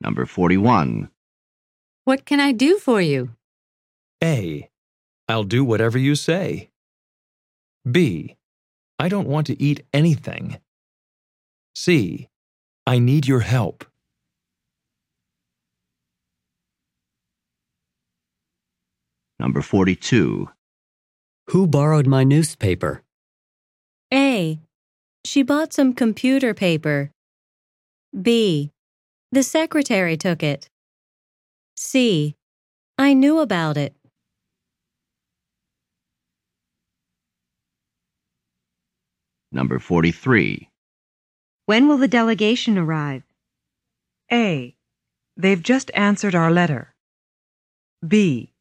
Number 41. What can I do for you? A. I'll do whatever you say. B. I don't want to eat anything. C. I need your help. Number 42. Who borrowed my newspaper? A. She bought some computer paper. B. The secretary took it. C. I knew about it. Number 43. When will the delegation arrive? A. They've just answered our letter. B.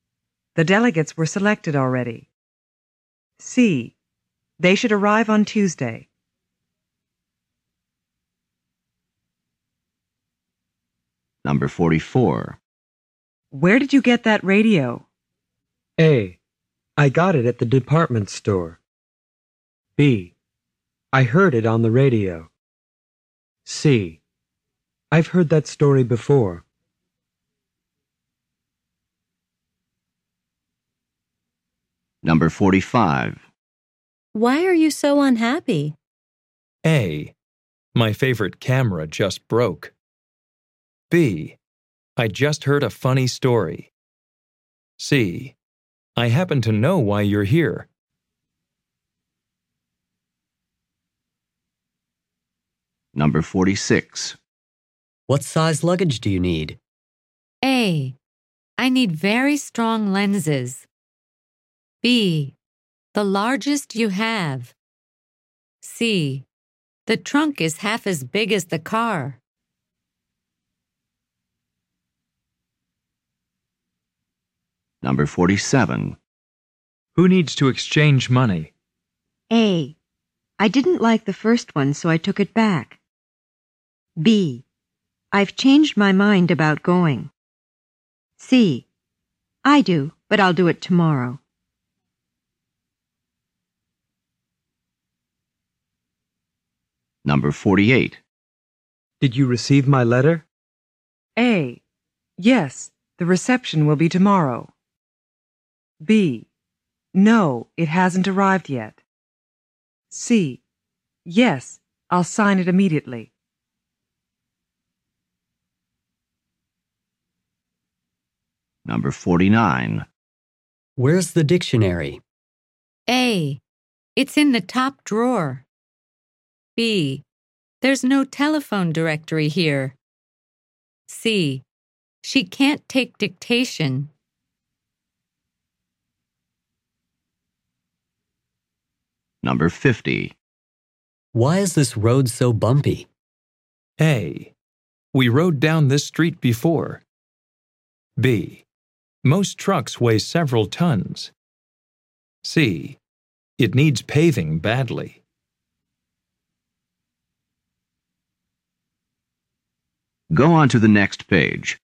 The delegates were selected already. C. They should arrive on Tuesday. Number 44. Where did you get that radio? A. I got it at the department store. B. I heard it on the radio. C. I've heard that story before. Number 45. Why are you so unhappy? A. My favorite camera just broke. B. I just heard a funny story. C. I happen to know why you're here. Number 46. What size luggage do you need? A. I need very strong lenses. B. The largest you have. C. The trunk is half as big as the car. Number 47. Who needs to exchange money? A. I didn't like the first one, so I took it back. B. I've changed my mind about going. C. I do, but I'll do it tomorrow. Number 48. Did you receive my letter? A. Yes, the reception will be tomorrow. B. No, it hasn't arrived yet. C. Yes, I'll sign it immediately. Number 49. Where's the dictionary? A. It's in the top drawer. B. There's no telephone directory here. C. She can't take dictation. Number 50. Why is this road so bumpy? A. We rode down this street before. B. Most trucks weigh several tons. C. It needs paving badly. Go on to the next page.